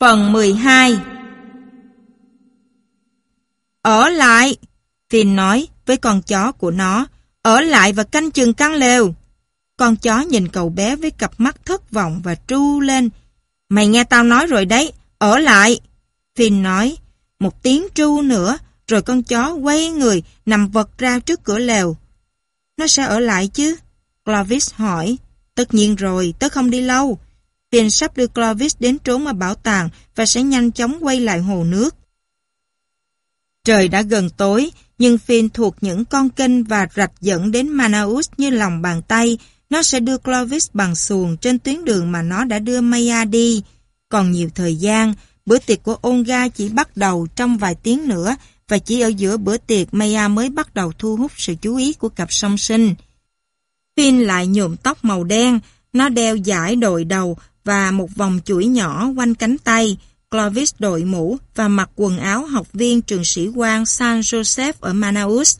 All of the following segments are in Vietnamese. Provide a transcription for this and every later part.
Phần 12 Ở lại, Finn nói với con chó của nó, ở lại và canh chừng căn lều. Con chó nhìn cậu bé với cặp mắt thất vọng và tru lên. Mày nghe tao nói rồi đấy, ở lại. Finn nói, một tiếng tru nữa, rồi con chó quay người nằm vật ra trước cửa lều. Nó sẽ ở lại chứ? Clovis hỏi. Tất nhiên rồi, tớ không đi lâu. Pin sắp đưa Clovis đến trốn ở bảo tàng và sẽ nhanh chóng quay lại hồ nước. Trời đã gần tối, nhưng Finn thuộc những con kênh và rạch dẫn đến Manaus như lòng bàn tay. Nó sẽ đưa Clovis bằng xuồng trên tuyến đường mà nó đã đưa Maya đi. Còn nhiều thời gian, bữa tiệc của Olga chỉ bắt đầu trong vài tiếng nữa và chỉ ở giữa bữa tiệc Maya mới bắt đầu thu hút sự chú ý của cặp song sinh. Finn lại nhuộm tóc màu đen, nó đeo giải đội đầu và một vòng chuỗi nhỏ quanh cánh tay. Clovis đội mũ và mặc quần áo học viên trường sĩ quan San Joseph ở Manaus.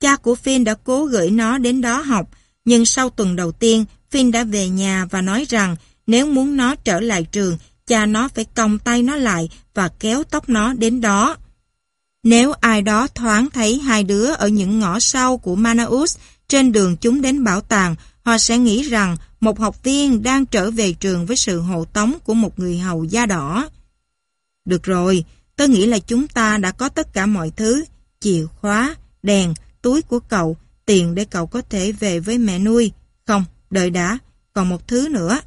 Cha của Finn đã cố gửi nó đến đó học, nhưng sau tuần đầu tiên, Finn đã về nhà và nói rằng nếu muốn nó trở lại trường, cha nó phải còng tay nó lại và kéo tóc nó đến đó. Nếu ai đó thoáng thấy hai đứa ở những ngõ sau của Manaus trên đường chúng đến bảo tàng, họ sẽ nghĩ rằng một học viên đang trở về trường với sự hộ tống của một người hầu da đỏ. Được rồi, tôi nghĩ là chúng ta đã có tất cả mọi thứ, chìa khóa, đèn, túi của cậu, tiền để cậu có thể về với mẹ nuôi. Không, đợi đã, còn một thứ nữa.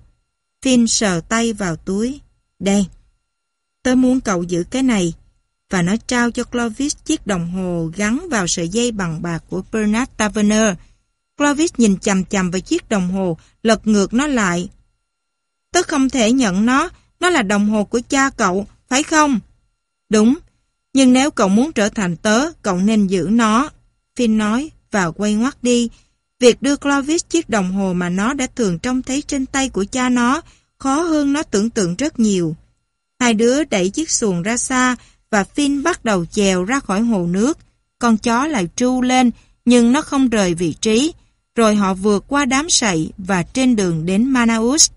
Finn sờ tay vào túi. Đây, Tôi muốn cậu giữ cái này. Và nó trao cho Clovis chiếc đồng hồ gắn vào sợi dây bằng bạc của Bernard Taverner, Clovis nhìn chầm chầm vào chiếc đồng hồ, lật ngược nó lại. Tớ không thể nhận nó, nó là đồng hồ của cha cậu, phải không? Đúng, nhưng nếu cậu muốn trở thành tớ, cậu nên giữ nó. Finn nói và quay ngoắt đi. Việc đưa Clovis chiếc đồng hồ mà nó đã thường trông thấy trên tay của cha nó khó hơn nó tưởng tượng rất nhiều. Hai đứa đẩy chiếc xuồng ra xa và Finn bắt đầu chèo ra khỏi hồ nước. Con chó lại tru lên nhưng nó không rời vị trí rồi họ vượt qua đám sậy và trên đường đến Manaus.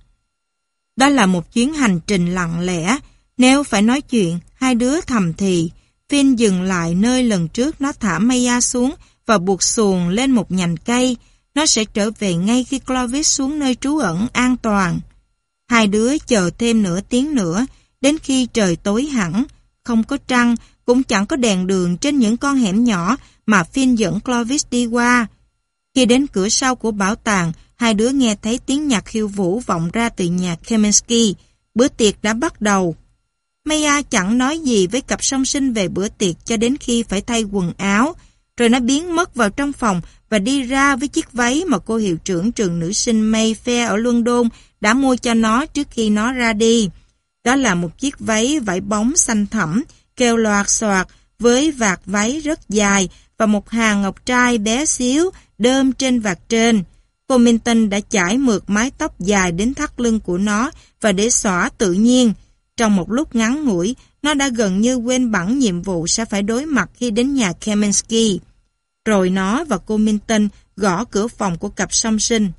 Đó là một chuyến hành trình lặng lẽ, nếu phải nói chuyện, hai đứa thầm thì, Finn dừng lại nơi lần trước nó thả Maya xuống và buộc xuồng lên một nhành cây, nó sẽ trở về ngay khi Clovis xuống nơi trú ẩn an toàn. Hai đứa chờ thêm nửa tiếng nữa, đến khi trời tối hẳn, không có trăng, cũng chẳng có đèn đường trên những con hẻm nhỏ mà Finn dẫn Clovis đi qua. Khi đến cửa sau của bảo tàng, hai đứa nghe thấy tiếng nhạc khiêu vũ vọng ra từ nhà Kemensky. Bữa tiệc đã bắt đầu. Maya chẳng nói gì với cặp song sinh về bữa tiệc cho đến khi phải thay quần áo, rồi nó biến mất vào trong phòng và đi ra với chiếc váy mà cô hiệu trưởng trường nữ sinh Mayfair ở London đã mua cho nó trước khi nó ra đi. Đó là một chiếc váy vải bóng xanh thẳm, kêu loạt xoạt với vạt váy rất dài và một hàng ngọc trai bé xíu đơm trên vạt trên. Cô Minton đã chải mượt mái tóc dài đến thắt lưng của nó và để xõa tự nhiên. Trong một lúc ngắn ngủi, nó đã gần như quên bẵng nhiệm vụ sẽ phải đối mặt khi đến nhà Kaminsky. Rồi nó và cô Minton gõ cửa phòng của cặp song sinh.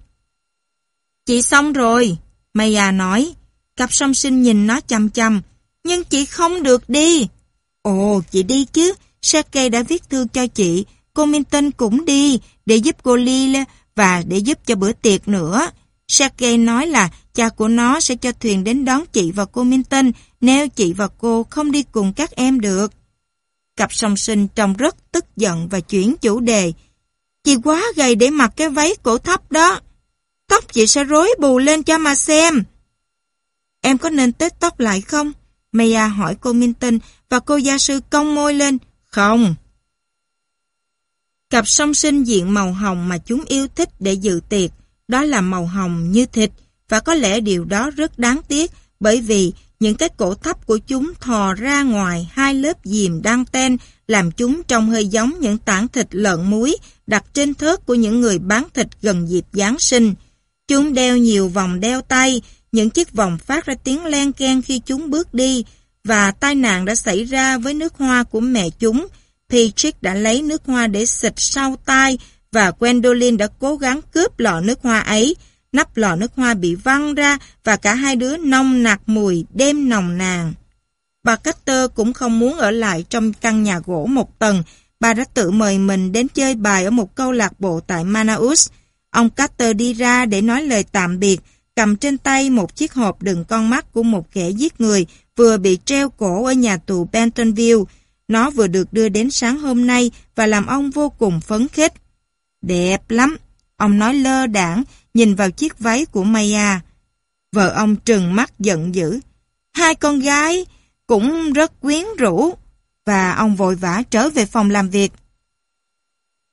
Chị xong rồi, Maya nói. Cặp song sinh nhìn nó chăm chăm. Nhưng chị không được đi. Ồ, chị đi chứ. Sake đã viết thư cho chị. Cô Minton cũng đi để giúp cô Ly và để giúp cho bữa tiệc nữa. Sake nói là cha của nó sẽ cho thuyền đến đón chị và cô Minton nếu chị và cô không đi cùng các em được. Cặp song sinh trông rất tức giận và chuyển chủ đề. Chị quá gầy để mặc cái váy cổ thấp đó. Tóc chị sẽ rối bù lên cho mà xem. Em có nên tết tóc lại không? Maya hỏi cô Minton và cô gia sư cong môi lên. Không. Cặp song sinh diện màu hồng mà chúng yêu thích để dự tiệc, đó là màu hồng như thịt, và có lẽ điều đó rất đáng tiếc bởi vì những cái cổ thấp của chúng thò ra ngoài hai lớp dìm đăng ten làm chúng trông hơi giống những tảng thịt lợn muối đặt trên thớt của những người bán thịt gần dịp Giáng sinh. Chúng đeo nhiều vòng đeo tay, những chiếc vòng phát ra tiếng len keng khi chúng bước đi, và tai nạn đã xảy ra với nước hoa của mẹ chúng. Patrick đã lấy nước hoa để xịt sau tai, và Gwendolyn đã cố gắng cướp lọ nước hoa ấy. Nắp lọ nước hoa bị văng ra, và cả hai đứa nông nạc mùi đêm nồng nàng. Bà Carter cũng không muốn ở lại trong căn nhà gỗ một tầng. Bà đã tự mời mình đến chơi bài ở một câu lạc bộ tại Manaus. Ông Carter đi ra để nói lời tạm biệt cầm trên tay một chiếc hộp đựng con mắt của một kẻ giết người vừa bị treo cổ ở nhà tù Bentonville. Nó vừa được đưa đến sáng hôm nay và làm ông vô cùng phấn khích. Đẹp lắm, ông nói lơ đảng, nhìn vào chiếc váy của Maya. Vợ ông trừng mắt giận dữ. Hai con gái cũng rất quyến rũ và ông vội vã trở về phòng làm việc.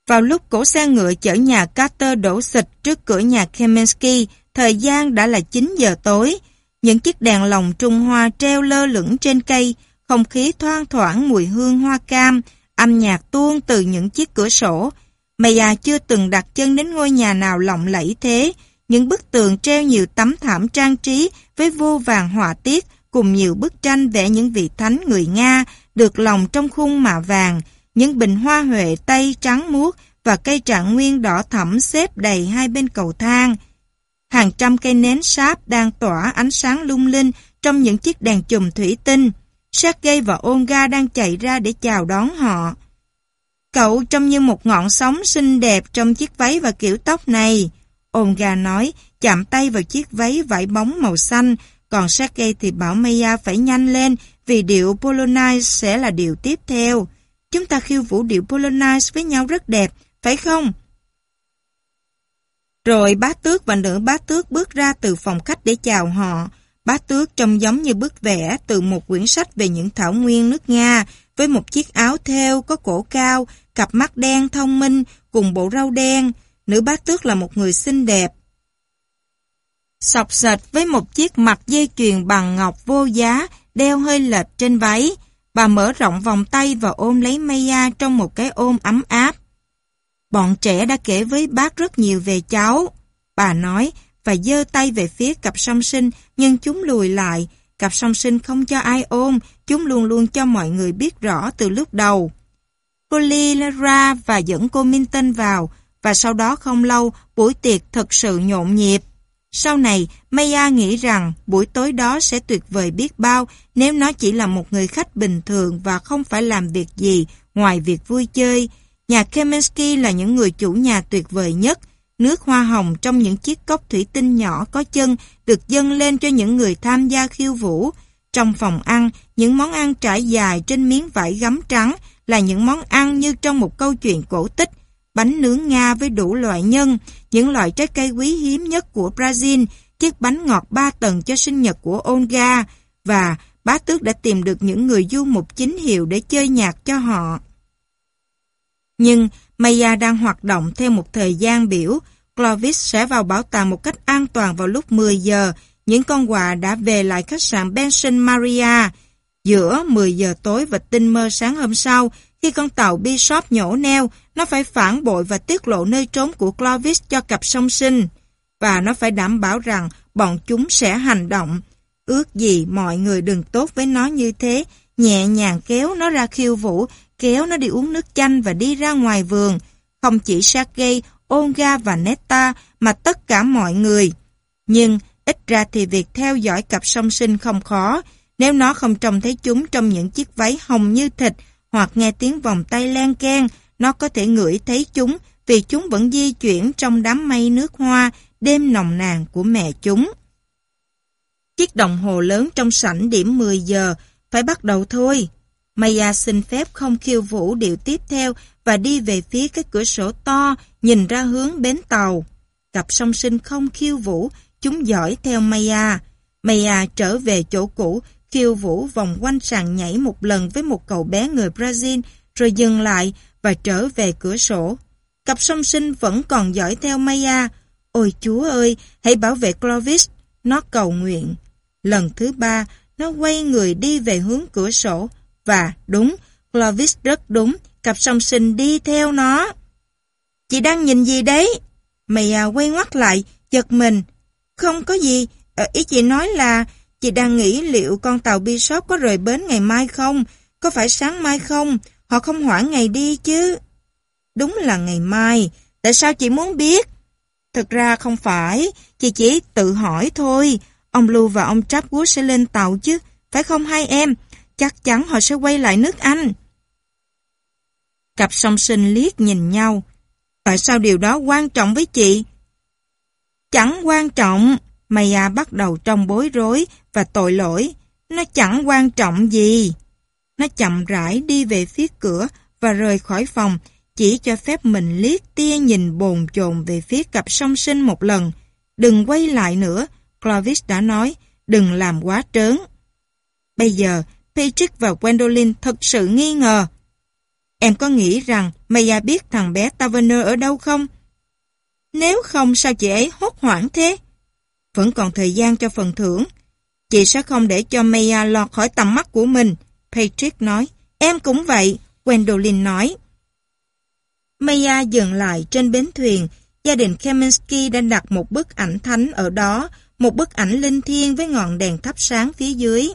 Vào lúc cổ xe ngựa chở nhà Carter đổ xịch trước cửa nhà Kemensky, Thời gian đã là 9 giờ tối, những chiếc đèn lồng Trung Hoa treo lơ lửng trên cây, không khí thoang thoảng mùi hương hoa cam, âm nhạc tuôn từ những chiếc cửa sổ. Maya chưa từng đặt chân đến ngôi nhà nào lộng lẫy thế, những bức tường treo nhiều tấm thảm trang trí với vô vàng họa tiết cùng nhiều bức tranh vẽ những vị thánh người Nga được lồng trong khung mạ vàng, những bình hoa huệ tây trắng muốt và cây trạng nguyên đỏ thẫm xếp đầy hai bên cầu thang hàng trăm cây nến sáp đang tỏa ánh sáng lung linh trong những chiếc đèn chùm thủy tinh. Sergei và Olga đang chạy ra để chào đón họ. Cậu trông như một ngọn sóng xinh đẹp trong chiếc váy và kiểu tóc này. Olga nói, chạm tay vào chiếc váy vải bóng màu xanh, còn Sergei thì bảo Maya phải nhanh lên vì điệu Polonaise sẽ là điệu tiếp theo. Chúng ta khiêu vũ điệu Polonaise với nhau rất đẹp, phải không? Rồi bá tước và nữ bá tước bước ra từ phòng khách để chào họ. Bá tước trông giống như bức vẽ từ một quyển sách về những thảo nguyên nước Nga với một chiếc áo theo có cổ cao, cặp mắt đen thông minh cùng bộ râu đen. Nữ bá tước là một người xinh đẹp. Sọc sệt với một chiếc mặt dây chuyền bằng ngọc vô giá đeo hơi lệch trên váy. Bà mở rộng vòng tay và ôm lấy Maya trong một cái ôm ấm áp. Bọn trẻ đã kể với bác rất nhiều về cháu. Bà nói và giơ tay về phía cặp song sinh nhưng chúng lùi lại. Cặp song sinh không cho ai ôm, chúng luôn luôn cho mọi người biết rõ từ lúc đầu. Cô Ly ra và dẫn cô Minton vào và sau đó không lâu buổi tiệc thật sự nhộn nhịp. Sau này, Maya nghĩ rằng buổi tối đó sẽ tuyệt vời biết bao nếu nó chỉ là một người khách bình thường và không phải làm việc gì ngoài việc vui chơi. Nhà Kemensky là những người chủ nhà tuyệt vời nhất. Nước hoa hồng trong những chiếc cốc thủy tinh nhỏ có chân được dâng lên cho những người tham gia khiêu vũ. Trong phòng ăn, những món ăn trải dài trên miếng vải gấm trắng là những món ăn như trong một câu chuyện cổ tích. Bánh nướng Nga với đủ loại nhân, những loại trái cây quý hiếm nhất của Brazil, chiếc bánh ngọt ba tầng cho sinh nhật của Olga và bá tước đã tìm được những người du mục chính hiệu để chơi nhạc cho họ. Nhưng Maya đang hoạt động theo một thời gian biểu. Clovis sẽ vào bảo tàng một cách an toàn vào lúc 10 giờ. Những con quà đã về lại khách sạn Benson Maria. Giữa 10 giờ tối và tinh mơ sáng hôm sau, khi con tàu Bishop nhổ neo, nó phải phản bội và tiết lộ nơi trốn của Clovis cho cặp song sinh. Và nó phải đảm bảo rằng bọn chúng sẽ hành động. Ước gì mọi người đừng tốt với nó như thế, nhẹ nhàng kéo nó ra khiêu vũ, kéo nó đi uống nước chanh và đi ra ngoài vườn. Không chỉ Sergei, Olga và Netta mà tất cả mọi người. Nhưng ít ra thì việc theo dõi cặp song sinh không khó, nếu nó không trông thấy chúng trong những chiếc váy hồng như thịt hoặc nghe tiếng vòng tay len can, nó có thể ngửi thấy chúng vì chúng vẫn di chuyển trong đám mây nước hoa đêm nồng nàn của mẹ chúng. Chiếc đồng hồ lớn trong sảnh điểm 10 giờ phải bắt đầu thôi. Maya xin phép không khiêu vũ điệu tiếp theo và đi về phía cái cửa sổ to nhìn ra hướng bến tàu. Cặp song sinh không khiêu vũ, chúng dõi theo Maya. Maya trở về chỗ cũ, khiêu vũ vòng quanh sàn nhảy một lần với một cậu bé người Brazil rồi dừng lại và trở về cửa sổ. Cặp song sinh vẫn còn dõi theo Maya. Ôi chúa ơi, hãy bảo vệ Clovis, nó cầu nguyện. Lần thứ ba, nó quay người đi về hướng cửa sổ và đúng, Clovis rất đúng, cặp song sinh đi theo nó. Chị đang nhìn gì đấy? Mày à, quay ngoắt lại, giật mình. Không có gì, à, ý chị nói là chị đang nghĩ liệu con tàu Bishop có rời bến ngày mai không? Có phải sáng mai không? Họ không hoãn ngày đi chứ. Đúng là ngày mai, tại sao chị muốn biết? Thực ra không phải, chị chỉ tự hỏi thôi, Ông Lưu và ông Trapwood sẽ lên tàu chứ, phải không hai em? Chắc chắn họ sẽ quay lại nước Anh. Cặp song sinh liếc nhìn nhau. Tại sao điều đó quan trọng với chị? Chẳng quan trọng. Maya bắt đầu trong bối rối và tội lỗi. Nó chẳng quan trọng gì. Nó chậm rãi đi về phía cửa và rời khỏi phòng, chỉ cho phép mình liếc tia nhìn bồn chồn về phía cặp song sinh một lần. Đừng quay lại nữa, Clovis đã nói, đừng làm quá trớn. Bây giờ, Patrick và Gwendolyn thật sự nghi ngờ. Em có nghĩ rằng Maya biết thằng bé Taverner ở đâu không? Nếu không sao chị ấy hốt hoảng thế? Vẫn còn thời gian cho phần thưởng. Chị sẽ không để cho Maya lọt khỏi tầm mắt của mình. Patrick nói, em cũng vậy. Gwendolyn nói. Maya dừng lại trên bến thuyền. Gia đình Kaminsky đã đặt một bức ảnh thánh ở đó một bức ảnh linh thiêng với ngọn đèn thắp sáng phía dưới.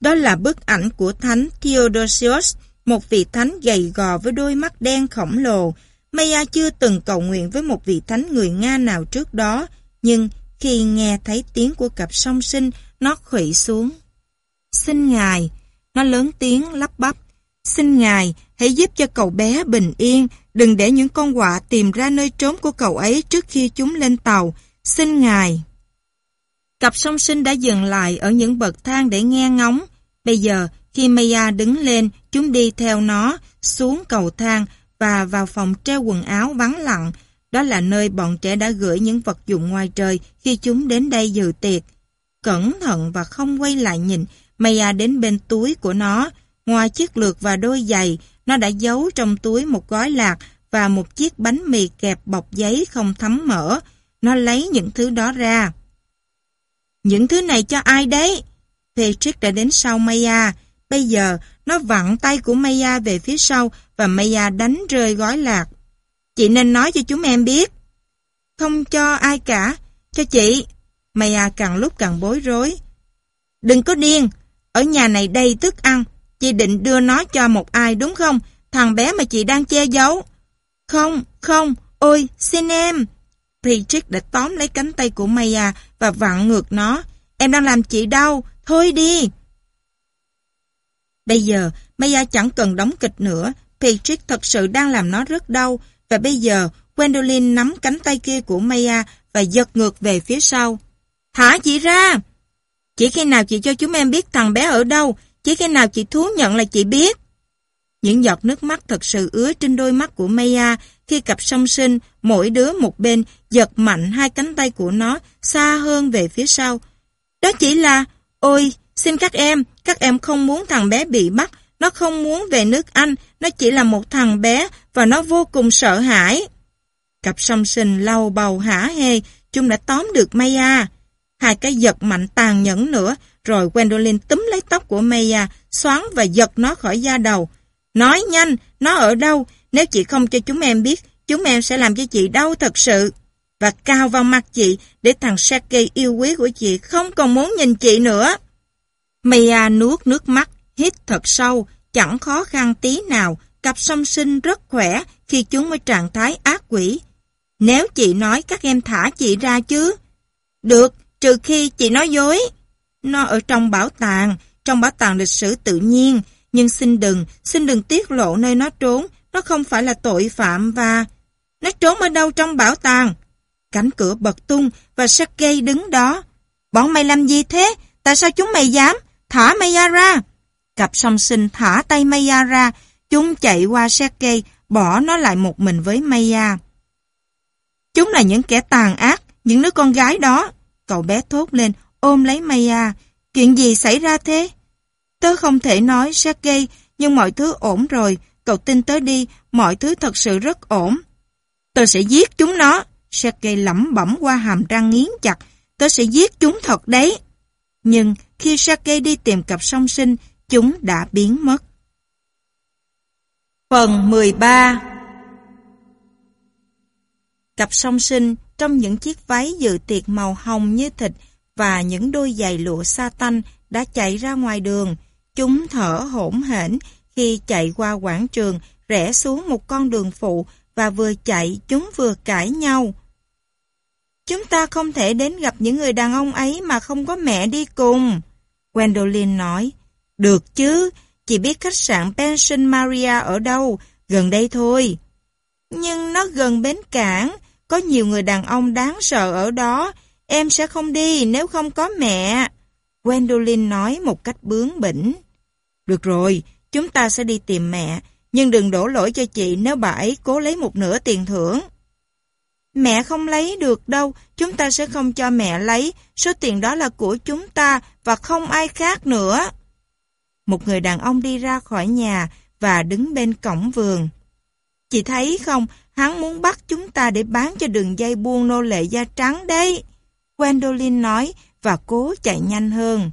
Đó là bức ảnh của thánh Theodosius, một vị thánh gầy gò với đôi mắt đen khổng lồ. Maya chưa từng cầu nguyện với một vị thánh người Nga nào trước đó, nhưng khi nghe thấy tiếng của cặp song sinh, nó khủy xuống. Xin Ngài, nó lớn tiếng lắp bắp. Xin Ngài, hãy giúp cho cậu bé bình yên, đừng để những con quạ tìm ra nơi trốn của cậu ấy trước khi chúng lên tàu. Xin Ngài. Cặp song sinh đã dừng lại ở những bậc thang để nghe ngóng. Bây giờ, khi Maya đứng lên, chúng đi theo nó, xuống cầu thang và vào phòng treo quần áo vắng lặng. Đó là nơi bọn trẻ đã gửi những vật dụng ngoài trời khi chúng đến đây dự tiệc. Cẩn thận và không quay lại nhìn, Maya đến bên túi của nó. Ngoài chiếc lược và đôi giày, nó đã giấu trong túi một gói lạc và một chiếc bánh mì kẹp bọc giấy không thấm mỡ. Nó lấy những thứ đó ra. Những thứ này cho ai đấy? Patrick đã đến sau Maya. Bây giờ, nó vặn tay của Maya về phía sau và Maya đánh rơi gói lạc. Chị nên nói cho chúng em biết. Không cho ai cả, cho chị. Maya càng lúc càng bối rối. Đừng có điên, ở nhà này đầy thức ăn. Chị định đưa nó cho một ai đúng không? Thằng bé mà chị đang che giấu. Không, không, ôi, xin em thì đã tóm lấy cánh tay của Maya và vặn ngược nó. Em đang làm chị đau, thôi đi. Bây giờ, Maya chẳng cần đóng kịch nữa. Patrick thật sự đang làm nó rất đau. Và bây giờ, Gwendolyn nắm cánh tay kia của Maya và giật ngược về phía sau. Thả chị ra! Chỉ khi nào chị cho chúng em biết thằng bé ở đâu, chỉ khi nào chị thú nhận là chị biết. Những giọt nước mắt thật sự ứa trên đôi mắt của Maya khi cặp song sinh, mỗi đứa một bên, giật mạnh hai cánh tay của nó xa hơn về phía sau. Đó chỉ là, ôi, xin các em, các em không muốn thằng bé bị bắt, nó không muốn về nước Anh, nó chỉ là một thằng bé và nó vô cùng sợ hãi. Cặp song sinh lau bầu hả hê, chúng đã tóm được Maya. Hai cái giật mạnh tàn nhẫn nữa, rồi Gwendolyn túm lấy tóc của Maya, xoắn và giật nó khỏi da đầu. Nói nhanh, nó ở đâu, nếu chị không cho chúng em biết, chúng em sẽ làm cho chị đau thật sự. Và cao vào mặt chị để thằng Sergei yêu quý của chị không còn muốn nhìn chị nữa. Mia nuốt nước mắt, hít thật sâu, chẳng khó khăn tí nào. Cặp song sinh rất khỏe khi chúng ở trạng thái ác quỷ. Nếu chị nói các em thả chị ra chứ. Được, trừ khi chị nói dối. Nó ở trong bảo tàng, trong bảo tàng lịch sử tự nhiên. Nhưng xin đừng, xin đừng tiết lộ nơi nó trốn nó không phải là tội phạm và... Nó trốn ở đâu trong bảo tàng? Cánh cửa bật tung và Sergei đứng đó. Bọn mày làm gì thế? Tại sao chúng mày dám? Thả Maya ra! Cặp song sinh thả tay Maya ra. Chúng chạy qua Sergei, bỏ nó lại một mình với Maya. Chúng là những kẻ tàn ác, những đứa con gái đó. Cậu bé thốt lên, ôm lấy Maya. Chuyện gì xảy ra thế? Tớ không thể nói, Sergei, nhưng mọi thứ ổn rồi cậu tin tới đi, mọi thứ thật sự rất ổn. Tôi sẽ giết chúng nó. Sergei lẩm bẩm qua hàm răng nghiến chặt. Tôi sẽ giết chúng thật đấy. Nhưng khi Sergei đi tìm cặp song sinh, chúng đã biến mất. Phần 13 Cặp song sinh trong những chiếc váy dự tiệc màu hồng như thịt và những đôi giày lụa sa tanh đã chạy ra ngoài đường. Chúng thở hổn hển khi chạy qua quảng trường, rẽ xuống một con đường phụ và vừa chạy chúng vừa cãi nhau. Chúng ta không thể đến gặp những người đàn ông ấy mà không có mẹ đi cùng. Gwendolyn nói, được chứ, chị biết khách sạn Pension Maria ở đâu, gần đây thôi. Nhưng nó gần bến cảng, có nhiều người đàn ông đáng sợ ở đó, em sẽ không đi nếu không có mẹ. Gwendolyn nói một cách bướng bỉnh. Được rồi, chúng ta sẽ đi tìm mẹ, nhưng đừng đổ lỗi cho chị nếu bà ấy cố lấy một nửa tiền thưởng. Mẹ không lấy được đâu, chúng ta sẽ không cho mẹ lấy, số tiền đó là của chúng ta và không ai khác nữa. Một người đàn ông đi ra khỏi nhà và đứng bên cổng vườn. Chị thấy không, hắn muốn bắt chúng ta để bán cho đường dây buôn nô lệ da trắng đấy. Gwendolyn nói và cố chạy nhanh hơn.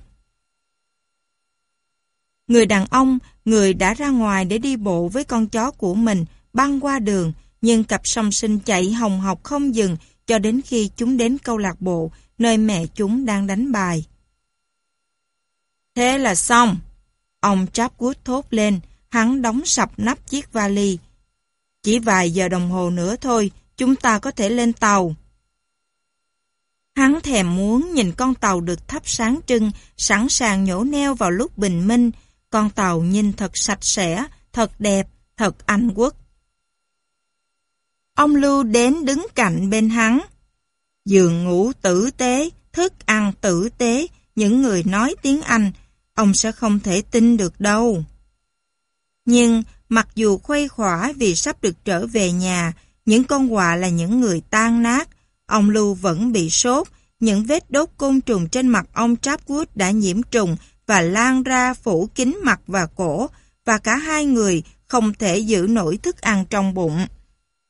Người đàn ông, người đã ra ngoài để đi bộ với con chó của mình, băng qua đường, nhưng cặp song sinh chạy hồng học không dừng cho đến khi chúng đến câu lạc bộ, nơi mẹ chúng đang đánh bài. Thế là xong. Ông Chapwood thốt lên, hắn đóng sập nắp chiếc vali. Chỉ vài giờ đồng hồ nữa thôi, chúng ta có thể lên tàu. Hắn thèm muốn nhìn con tàu được thắp sáng trưng, sẵn sàng nhổ neo vào lúc bình minh, con tàu nhìn thật sạch sẽ, thật đẹp, thật Anh Quốc. Ông Lưu đến đứng cạnh bên hắn. Giường ngủ tử tế, thức ăn tử tế, những người nói tiếng Anh, ông sẽ không thể tin được đâu. Nhưng mặc dù khuây khỏa vì sắp được trở về nhà, những con quà là những người tan nát, ông Lưu vẫn bị sốt, những vết đốt côn trùng trên mặt ông Trapwood đã nhiễm trùng và lan ra phủ kín mặt và cổ và cả hai người không thể giữ nổi thức ăn trong bụng.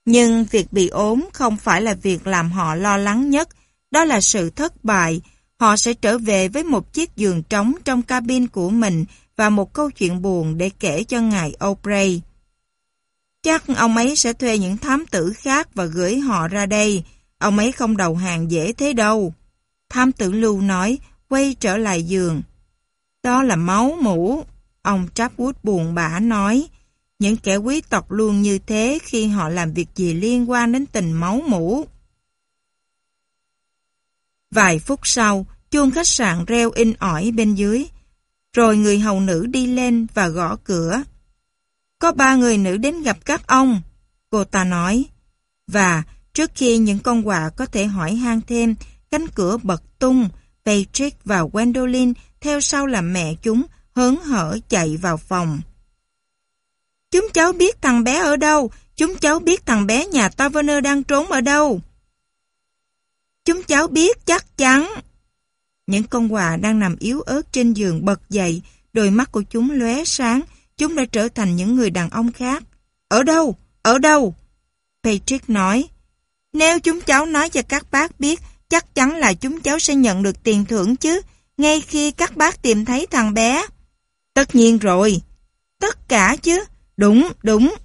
Nhưng việc bị ốm không phải là việc làm họ lo lắng nhất, đó là sự thất bại. Họ sẽ trở về với một chiếc giường trống trong cabin của mình và một câu chuyện buồn để kể cho ngài O'Bray. Chắc ông ấy sẽ thuê những thám tử khác và gửi họ ra đây. Ông ấy không đầu hàng dễ thế đâu. Thám tử Lưu nói, quay trở lại giường. Đó là máu mũ. Ông Chapwood buồn bã nói, những kẻ quý tộc luôn như thế khi họ làm việc gì liên quan đến tình máu mũ. Vài phút sau, chuông khách sạn reo in ỏi bên dưới. Rồi người hầu nữ đi lên và gõ cửa. Có ba người nữ đến gặp các ông, cô ta nói. Và trước khi những con quà có thể hỏi han thêm, cánh cửa bật tung, Patrick và Gwendolyn theo sau là mẹ chúng, hớn hở chạy vào phòng. Chúng cháu biết thằng bé ở đâu, chúng cháu biết thằng bé nhà Taverner đang trốn ở đâu. Chúng cháu biết chắc chắn. Những con quà đang nằm yếu ớt trên giường bật dậy, đôi mắt của chúng lóe sáng, chúng đã trở thành những người đàn ông khác. Ở đâu? Ở đâu? Patrick nói. Nếu chúng cháu nói cho các bác biết, chắc chắn là chúng cháu sẽ nhận được tiền thưởng chứ, ngay khi các bác tìm thấy thằng bé. Tất nhiên rồi, tất cả chứ, đúng, đúng.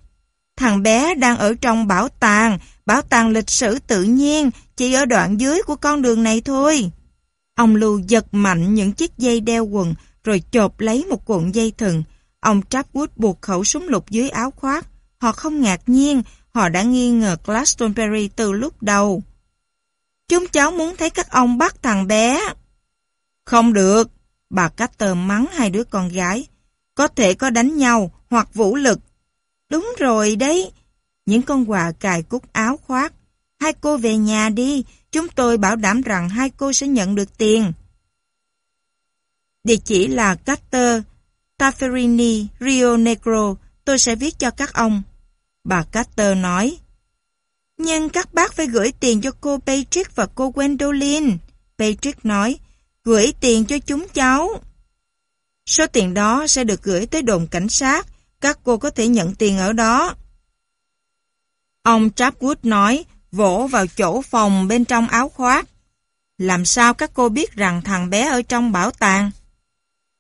Thằng bé đang ở trong bảo tàng, bảo tàng lịch sử tự nhiên, chỉ ở đoạn dưới của con đường này thôi. Ông Lưu giật mạnh những chiếc dây đeo quần, rồi chộp lấy một cuộn dây thừng. Ông Trapwood buộc khẩu súng lục dưới áo khoác. Họ không ngạc nhiên, họ đã nghi ngờ Glastonbury từ lúc đầu. Chúng cháu muốn thấy các ông bắt thằng bé. Không được, bà Carter mắng hai đứa con gái. Có thể có đánh nhau hoặc vũ lực. Đúng rồi đấy. Những con quà cài cúc áo khoác. Hai cô về nhà đi, chúng tôi bảo đảm rằng hai cô sẽ nhận được tiền. Địa chỉ là Carter, Tafferini, Rio Negro, tôi sẽ viết cho các ông. Bà Carter nói, nhưng các bác phải gửi tiền cho cô Patrick và cô Gwendolyn. Patrick nói, gửi tiền cho chúng cháu. Số tiền đó sẽ được gửi tới đồn cảnh sát. Các cô có thể nhận tiền ở đó. Ông Trapwood nói, vỗ vào chỗ phòng bên trong áo khoác. Làm sao các cô biết rằng thằng bé ở trong bảo tàng?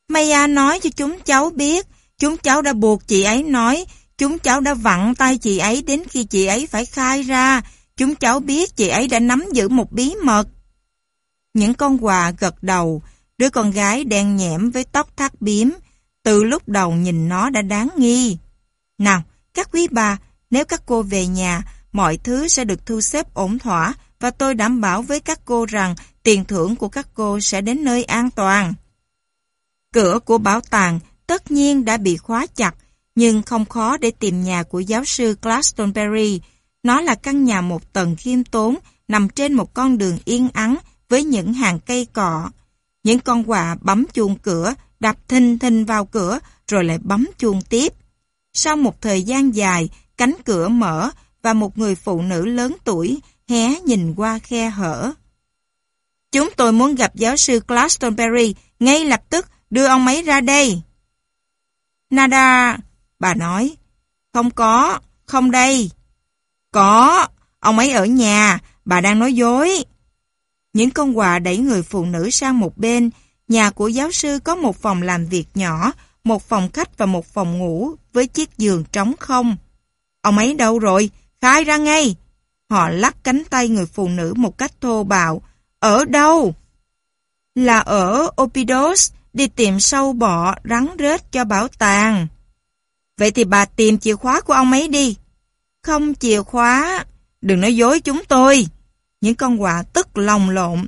Maya nói cho chúng cháu biết, chúng cháu đã buộc chị ấy nói Chúng cháu đã vặn tay chị ấy đến khi chị ấy phải khai ra. Chúng cháu biết chị ấy đã nắm giữ một bí mật. Những con quà gật đầu, đứa con gái đen nhẽm với tóc thắt biếm. Từ lúc đầu nhìn nó đã đáng nghi. Nào, các quý bà, nếu các cô về nhà, mọi thứ sẽ được thu xếp ổn thỏa và tôi đảm bảo với các cô rằng tiền thưởng của các cô sẽ đến nơi an toàn. Cửa của bảo tàng tất nhiên đã bị khóa chặt nhưng không khó để tìm nhà của giáo sư Glastonbury. Nó là căn nhà một tầng khiêm tốn, nằm trên một con đường yên ắng với những hàng cây cọ. Những con quạ bấm chuông cửa, đập thình thình vào cửa, rồi lại bấm chuông tiếp. Sau một thời gian dài, cánh cửa mở và một người phụ nữ lớn tuổi hé nhìn qua khe hở. Chúng tôi muốn gặp giáo sư Glastonbury, ngay lập tức đưa ông ấy ra đây. Nada, Bà nói, không có, không đây. Có, ông ấy ở nhà, bà đang nói dối. Những con quà đẩy người phụ nữ sang một bên, nhà của giáo sư có một phòng làm việc nhỏ, một phòng khách và một phòng ngủ với chiếc giường trống không. Ông ấy đâu rồi? Khai ra ngay! Họ lắc cánh tay người phụ nữ một cách thô bạo. Ở đâu? Là ở Opidos, đi tìm sâu bọ rắn rết cho bảo tàng. Vậy thì bà tìm chìa khóa của ông ấy đi. Không chìa khóa, đừng nói dối chúng tôi. Những con quạ tức lòng lộn.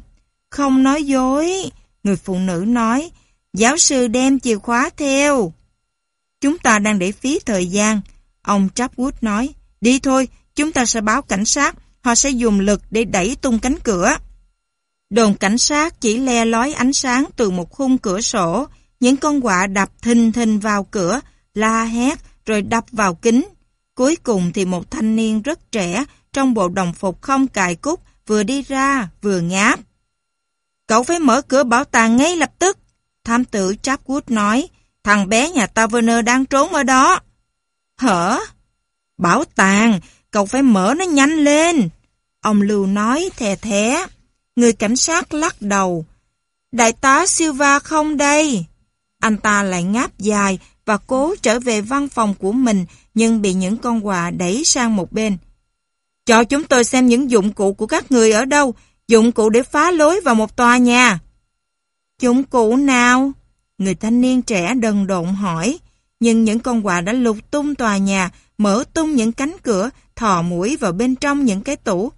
Không nói dối, người phụ nữ nói, giáo sư đem chìa khóa theo. Chúng ta đang để phí thời gian. Ông Trapwood nói, đi thôi, chúng ta sẽ báo cảnh sát. Họ sẽ dùng lực để đẩy tung cánh cửa. Đồn cảnh sát chỉ le lói ánh sáng từ một khung cửa sổ. Những con quạ đập thình thình vào cửa, la hét rồi đập vào kính. Cuối cùng thì một thanh niên rất trẻ trong bộ đồng phục không cài cúc vừa đi ra vừa ngáp. Cậu phải mở cửa bảo tàng ngay lập tức. Thám tử Chapwood nói, thằng bé nhà Taverner đang trốn ở đó. Hở? Bảo tàng, cậu phải mở nó nhanh lên. Ông Lưu nói thè thé. Người cảnh sát lắc đầu. Đại tá Silva không đây. Anh ta lại ngáp dài và cố trở về văn phòng của mình nhưng bị những con quạ đẩy sang một bên. Cho chúng tôi xem những dụng cụ của các người ở đâu, dụng cụ để phá lối vào một tòa nhà. Dụng cụ nào? Người thanh niên trẻ đần độn hỏi, nhưng những con quạ đã lục tung tòa nhà, mở tung những cánh cửa, thò mũi vào bên trong những cái tủ.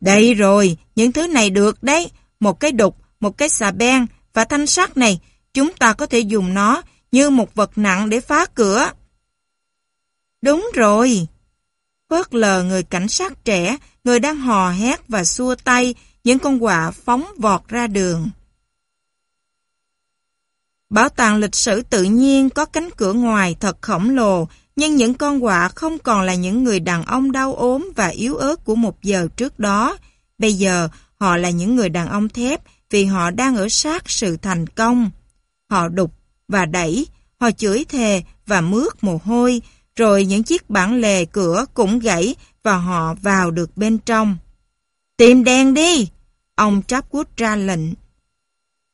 Đây rồi, những thứ này được đấy, một cái đục, một cái xà beng và thanh sắt này, chúng ta có thể dùng nó như một vật nặng để phá cửa. Đúng rồi. Phớt lờ người cảnh sát trẻ, người đang hò hét và xua tay, những con quạ phóng vọt ra đường. Bảo tàng lịch sử tự nhiên có cánh cửa ngoài thật khổng lồ, nhưng những con quạ không còn là những người đàn ông đau ốm và yếu ớt của một giờ trước đó. Bây giờ, họ là những người đàn ông thép vì họ đang ở sát sự thành công. Họ đục và đẩy, họ chửi thề và mướt mồ hôi, rồi những chiếc bản lề cửa cũng gãy và họ vào được bên trong. Tìm đèn đi! Ông Chopwood ra lệnh.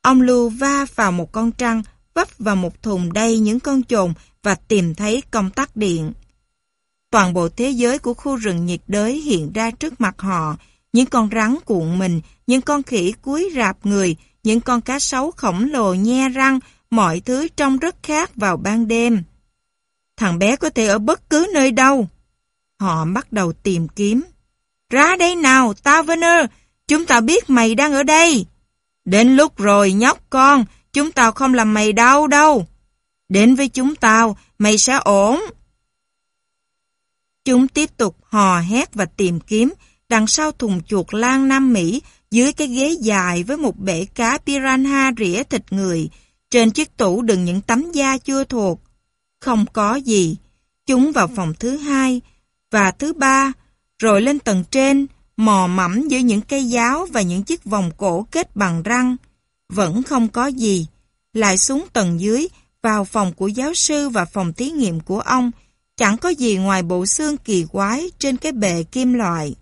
Ông Lưu va vào một con trăng, vấp vào một thùng đầy những con trồn và tìm thấy công tắc điện. Toàn bộ thế giới của khu rừng nhiệt đới hiện ra trước mặt họ, những con rắn cuộn mình, những con khỉ cúi rạp người, những con cá sấu khổng lồ nhe răng mọi thứ trông rất khác vào ban đêm. Thằng bé có thể ở bất cứ nơi đâu. Họ bắt đầu tìm kiếm. Ra đây nào, Taverner, chúng ta biết mày đang ở đây. Đến lúc rồi nhóc con, chúng tao không làm mày đau đâu. Đến với chúng tao, mày sẽ ổn. Chúng tiếp tục hò hét và tìm kiếm đằng sau thùng chuột lan Nam Mỹ dưới cái ghế dài với một bể cá piranha rỉa thịt người, trên chiếc tủ đựng những tấm da chưa thuộc. Không có gì. Chúng vào phòng thứ hai và thứ ba, rồi lên tầng trên, mò mẫm giữa những cây giáo và những chiếc vòng cổ kết bằng răng. Vẫn không có gì. Lại xuống tầng dưới, vào phòng của giáo sư và phòng thí nghiệm của ông, chẳng có gì ngoài bộ xương kỳ quái trên cái bệ kim loại.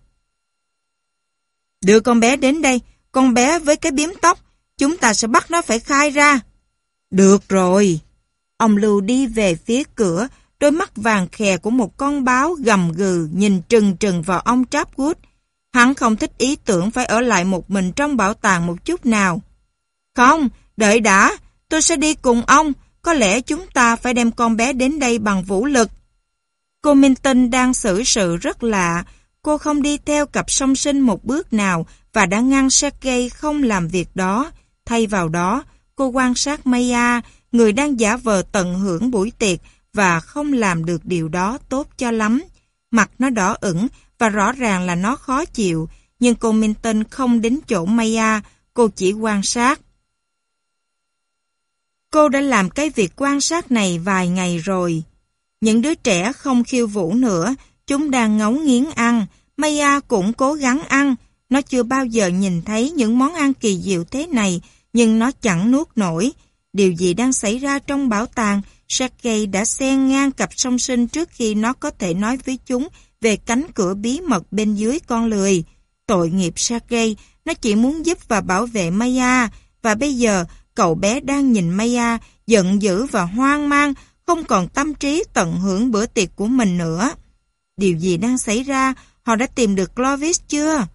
Đưa con bé đến đây, con bé với cái biếm tóc, chúng ta sẽ bắt nó phải khai ra. Được rồi. Ông Lưu đi về phía cửa, đôi mắt vàng khè của một con báo gầm gừ nhìn trừng trừng vào ông Trapwood. Hắn không thích ý tưởng phải ở lại một mình trong bảo tàng một chút nào. Không, đợi đã, tôi sẽ đi cùng ông. Có lẽ chúng ta phải đem con bé đến đây bằng vũ lực. Cô Minh Tinh đang xử sự rất lạ. Cô không đi theo cặp song sinh một bước nào và đã ngăn Sergei không làm việc đó. Thay vào đó, cô quan sát Maya, người đang giả vờ tận hưởng buổi tiệc và không làm được điều đó tốt cho lắm. Mặt nó đỏ ửng và rõ ràng là nó khó chịu, nhưng cô Minton không đến chỗ Maya, cô chỉ quan sát. Cô đã làm cái việc quan sát này vài ngày rồi. Những đứa trẻ không khiêu vũ nữa, chúng đang ngấu nghiến ăn, Maya cũng cố gắng ăn, nó chưa bao giờ nhìn thấy những món ăn kỳ diệu thế này, nhưng nó chẳng nuốt nổi. Điều gì đang xảy ra trong bảo tàng, Sergei đã xen ngang cặp song sinh trước khi nó có thể nói với chúng về cánh cửa bí mật bên dưới con lười. Tội nghiệp Sergei, nó chỉ muốn giúp và bảo vệ Maya, và bây giờ cậu bé đang nhìn Maya giận dữ và hoang mang, không còn tâm trí tận hưởng bữa tiệc của mình nữa. Điều gì đang xảy ra? Họ đã tìm được Clovis chưa?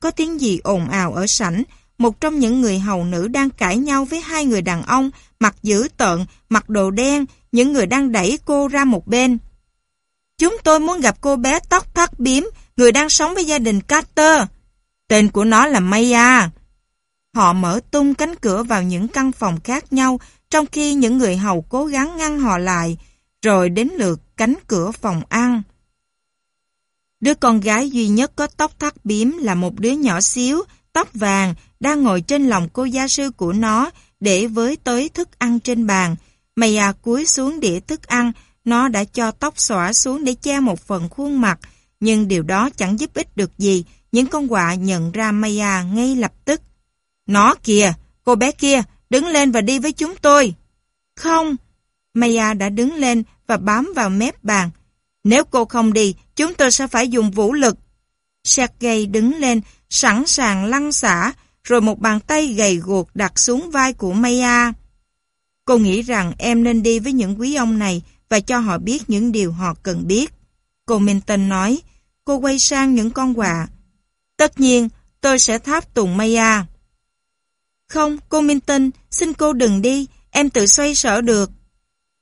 Có tiếng gì ồn ào ở sảnh, một trong những người hầu nữ đang cãi nhau với hai người đàn ông mặt dữ tợn, mặc đồ đen, những người đang đẩy cô ra một bên. Chúng tôi muốn gặp cô bé tóc thắt bím, người đang sống với gia đình Carter. Tên của nó là Maya. Họ mở tung cánh cửa vào những căn phòng khác nhau, trong khi những người hầu cố gắng ngăn họ lại, rồi đến lượt cánh cửa phòng ăn. Đứa con gái duy nhất có tóc thắt bím là một đứa nhỏ xíu, tóc vàng, đang ngồi trên lòng cô gia sư của nó để với tới thức ăn trên bàn. Mày à cúi xuống đĩa thức ăn, nó đã cho tóc xõa xuống để che một phần khuôn mặt, nhưng điều đó chẳng giúp ích được gì, những con quạ nhận ra Maya à ngay lập tức. Nó kìa, cô bé kia, đứng lên và đi với chúng tôi. Không, Maya à đã đứng lên và bám vào mép bàn. Nếu cô không đi, chúng tôi sẽ phải dùng vũ lực. Sergei đứng lên, sẵn sàng lăn xả, rồi một bàn tay gầy guộc đặt xuống vai của Maya. Cô nghĩ rằng em nên đi với những quý ông này và cho họ biết những điều họ cần biết. Cô Minton nói, cô quay sang những con quạ. Tất nhiên, tôi sẽ tháp tùng Maya. Không, cô Minton, xin cô đừng đi, em tự xoay sở được.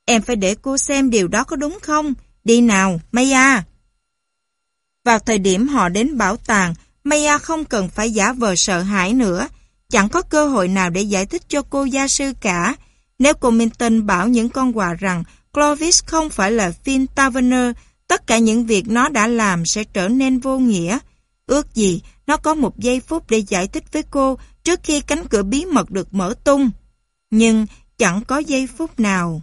Em phải để cô xem điều đó có đúng không? Đi nào, Maya. Vào thời điểm họ đến bảo tàng, Maya không cần phải giả vờ sợ hãi nữa. Chẳng có cơ hội nào để giải thích cho cô gia sư cả. Nếu cô Minton bảo những con quà rằng Clovis không phải là Finn Taverner, tất cả những việc nó đã làm sẽ trở nên vô nghĩa. Ước gì nó có một giây phút để giải thích với cô trước khi cánh cửa bí mật được mở tung. Nhưng chẳng có giây phút nào.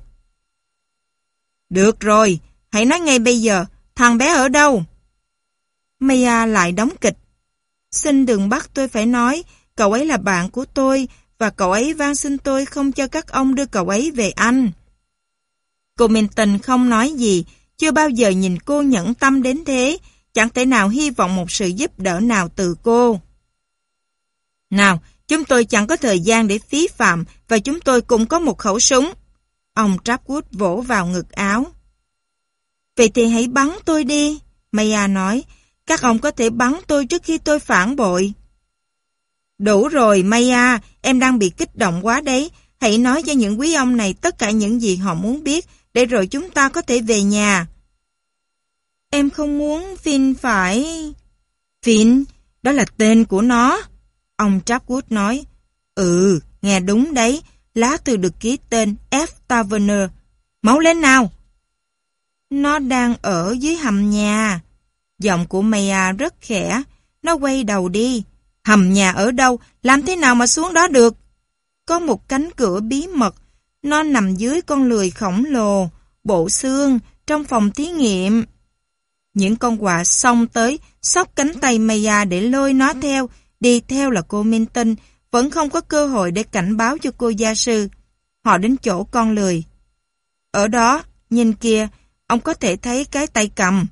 Được rồi, hãy nói ngay bây giờ, thằng bé ở đâu? Maya lại đóng kịch, Xin đừng bắt tôi phải nói, cậu ấy là bạn của tôi và cậu ấy van xin tôi không cho các ông đưa cậu ấy về anh. Cô Minh Tình không nói gì, chưa bao giờ nhìn cô nhẫn tâm đến thế, chẳng thể nào hy vọng một sự giúp đỡ nào từ cô. Nào, chúng tôi chẳng có thời gian để phí phạm và chúng tôi cũng có một khẩu súng. Ông Trapwood vỗ vào ngực áo. Vậy thì hãy bắn tôi đi, Maya nói, các ông có thể bắn tôi trước khi tôi phản bội. Đủ rồi, Maya, em đang bị kích động quá đấy. Hãy nói cho những quý ông này tất cả những gì họ muốn biết, để rồi chúng ta có thể về nhà. Em không muốn Finn phải... Finn, đó là tên của nó. Ông Chapwood nói. Ừ, nghe đúng đấy. Lá thư được ký tên F. Taverner. Máu lên nào! Nó đang ở dưới hầm nhà. Giọng của Maya rất khẽ. Nó quay đầu đi. Hầm nhà ở đâu? Làm thế nào mà xuống đó được? Có một cánh cửa bí mật. Nó nằm dưới con lười khổng lồ, bộ xương, trong phòng thí nghiệm. Những con quạ xông tới, sóc cánh tay Maya để lôi nó theo, đi theo là cô Minh vẫn không có cơ hội để cảnh báo cho cô gia sư. Họ đến chỗ con lười. Ở đó, nhìn kia, ông có thể thấy cái tay cầm.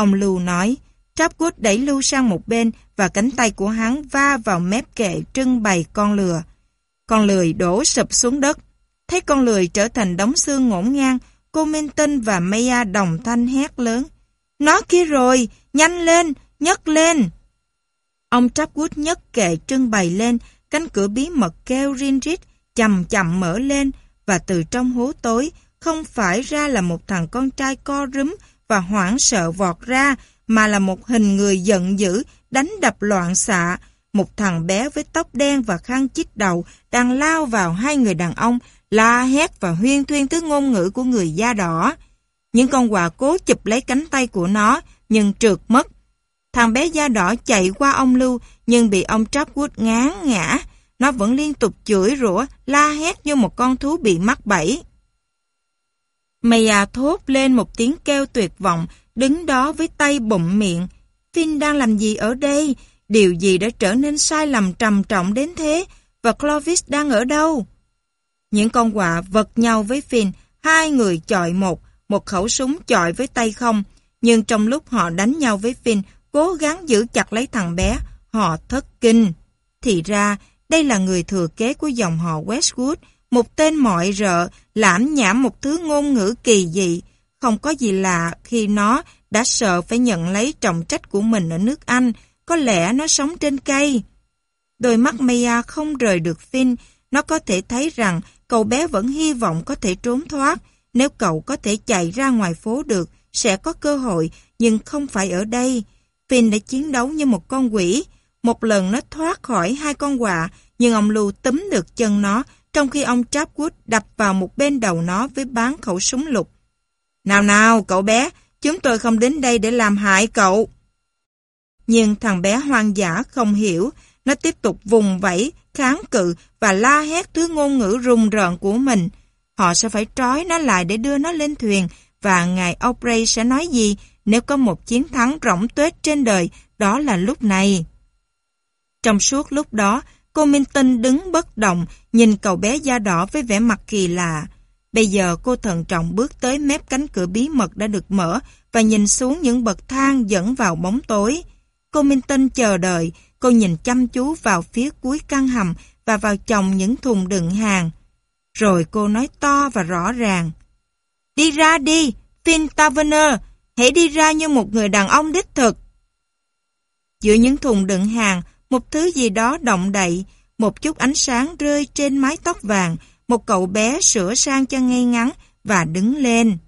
Ông Lưu nói, Trapgood đẩy Lưu sang một bên và cánh tay của hắn va vào mép kệ trưng bày con lừa. Con lười đổ sụp xuống đất. Thấy con lười trở thành đống xương ngổn ngang, cô Minton và Maya đồng thanh hét lớn. Nó kia rồi, nhanh lên, nhấc lên. Ông Trapgood nhấc kệ trưng bày lên, cánh cửa bí mật kêu rinrít chậm chậm mở lên và từ trong hố tối không phải ra là một thằng con trai co rúm và hoảng sợ vọt ra mà là một hình người giận dữ đánh đập loạn xạ. Một thằng bé với tóc đen và khăn chít đầu đang lao vào hai người đàn ông la hét và huyên thuyên thứ ngôn ngữ của người da đỏ. Những con quà cố chụp lấy cánh tay của nó nhưng trượt mất. Thằng bé da đỏ chạy qua ông Lưu nhưng bị ông Trapwood ngán ngã. Nó vẫn liên tục chửi rủa, la hét như một con thú bị mắc bẫy. Maya thốt lên một tiếng kêu tuyệt vọng, đứng đó với tay bụng miệng. Finn đang làm gì ở đây? Điều gì đã trở nên sai lầm trầm trọng đến thế? Và Clovis đang ở đâu? Những con quạ vật nhau với Finn, hai người chọi một, một khẩu súng chọi với tay không. Nhưng trong lúc họ đánh nhau với Finn, cố gắng giữ chặt lấy thằng bé, họ thất kinh. Thì ra, đây là người thừa kế của dòng họ Westwood, một tên mọi rợ lãm nhảm một thứ ngôn ngữ kỳ dị, không có gì lạ khi nó đã sợ phải nhận lấy trọng trách của mình ở nước Anh, có lẽ nó sống trên cây. Đôi mắt Maya không rời được Finn, nó có thể thấy rằng cậu bé vẫn hy vọng có thể trốn thoát, nếu cậu có thể chạy ra ngoài phố được, sẽ có cơ hội, nhưng không phải ở đây. Finn đã chiến đấu như một con quỷ, một lần nó thoát khỏi hai con quạ, nhưng ông Lưu túm được chân nó, trong khi ông Chapwood đập vào một bên đầu nó với bán khẩu súng lục. Nào nào, cậu bé, chúng tôi không đến đây để làm hại cậu. Nhưng thằng bé hoang dã không hiểu, nó tiếp tục vùng vẫy, kháng cự và la hét thứ ngôn ngữ rùng rợn của mình. Họ sẽ phải trói nó lại để đưa nó lên thuyền và ngài Aubrey sẽ nói gì nếu có một chiến thắng rỗng tuếch trên đời, đó là lúc này. Trong suốt lúc đó, Cô Minh Tinh đứng bất động, nhìn cậu bé da đỏ với vẻ mặt kỳ lạ. Bây giờ cô thận trọng bước tới mép cánh cửa bí mật đã được mở và nhìn xuống những bậc thang dẫn vào bóng tối. Cô Minh Tinh chờ đợi, cô nhìn chăm chú vào phía cuối căn hầm và vào chồng những thùng đựng hàng. Rồi cô nói to và rõ ràng. Đi ra đi, Finn Taverner, hãy đi ra như một người đàn ông đích thực. Giữa những thùng đựng hàng, một thứ gì đó động đậy, một chút ánh sáng rơi trên mái tóc vàng, một cậu bé sửa sang cho ngay ngắn và đứng lên.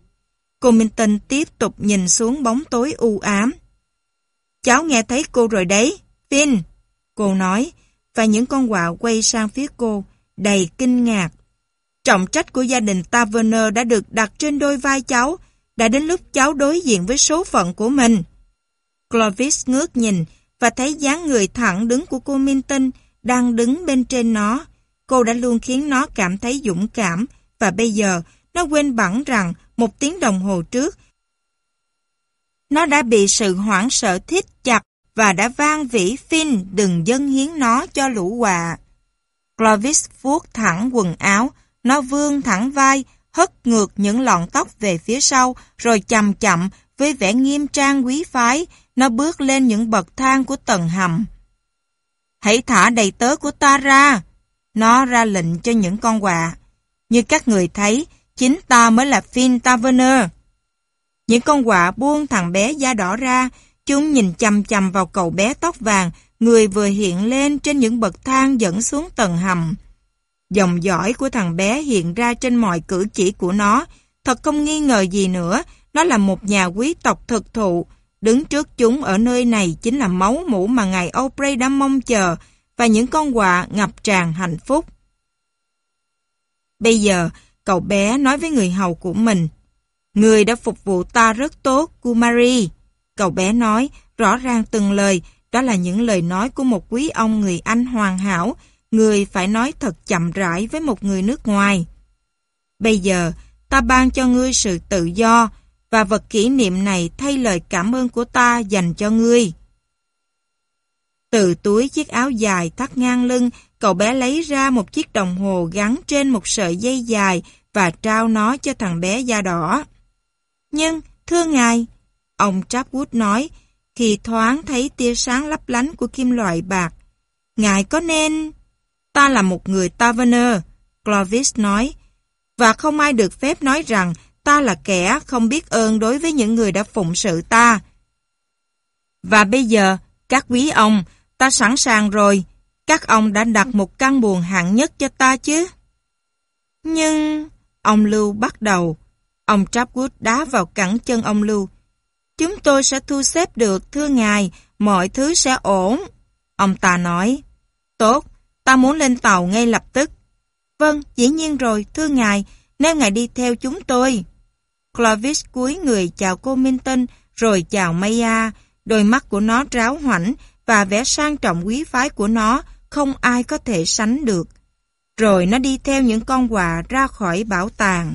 Cô Minton tiếp tục nhìn xuống bóng tối u ám. Cháu nghe thấy cô rồi đấy, Finn, cô nói, và những con quạ quay sang phía cô, đầy kinh ngạc. Trọng trách của gia đình Taverner đã được đặt trên đôi vai cháu, đã đến lúc cháu đối diện với số phận của mình. Clovis ngước nhìn, và thấy dáng người thẳng đứng của cô Minh đang đứng bên trên nó. Cô đã luôn khiến nó cảm thấy dũng cảm và bây giờ nó quên bẵng rằng một tiếng đồng hồ trước nó đã bị sự hoảng sợ thiết chặt và đã vang vĩ phin đừng dâng hiến nó cho lũ quạ. Clovis vuốt thẳng quần áo, nó vươn thẳng vai, hất ngược những lọn tóc về phía sau, rồi chậm chậm với vẻ nghiêm trang quý phái, nó bước lên những bậc thang của tầng hầm. Hãy thả đầy tớ của ta ra! Nó ra lệnh cho những con quạ. Như các người thấy, chính ta mới là Finn Taverner. Những con quạ buông thằng bé da đỏ ra, chúng nhìn chầm chầm vào cậu bé tóc vàng, người vừa hiện lên trên những bậc thang dẫn xuống tầng hầm. Dòng dõi của thằng bé hiện ra trên mọi cử chỉ của nó, thật không nghi ngờ gì nữa, nó là một nhà quý tộc thực thụ. Đứng trước chúng ở nơi này chính là máu mũ mà ngài Aubrey đã mong chờ và những con quà ngập tràn hạnh phúc. Bây giờ, cậu bé nói với người hầu của mình. Người đã phục vụ ta rất tốt, Kumari. Cậu bé nói, rõ ràng từng lời, đó là những lời nói của một quý ông người Anh hoàn hảo, người phải nói thật chậm rãi với một người nước ngoài. Bây giờ, ta ban cho ngươi sự tự do, và vật kỷ niệm này thay lời cảm ơn của ta dành cho ngươi. Từ túi chiếc áo dài thắt ngang lưng, cậu bé lấy ra một chiếc đồng hồ gắn trên một sợi dây dài và trao nó cho thằng bé da đỏ. Nhưng, thưa ngài, ông Trapwood nói, khi thoáng thấy tia sáng lấp lánh của kim loại bạc, ngài có nên... Ta là một người taverner, Clovis nói, và không ai được phép nói rằng ta là kẻ không biết ơn đối với những người đã phụng sự ta. Và bây giờ, các quý ông, ta sẵn sàng rồi. Các ông đã đặt một căn buồn hạng nhất cho ta chứ? Nhưng, ông Lưu bắt đầu. Ông Trapwood đá vào cẳng chân ông Lưu. Chúng tôi sẽ thu xếp được, thưa ngài, mọi thứ sẽ ổn. Ông ta nói, tốt, ta muốn lên tàu ngay lập tức. Vâng, dĩ nhiên rồi, thưa ngài, nếu ngài đi theo chúng tôi. Clovis cúi người chào cô Minton, rồi chào Maya. Đôi mắt của nó ráo hoảnh và vẻ sang trọng quý phái của nó không ai có thể sánh được. Rồi nó đi theo những con quà ra khỏi bảo tàng.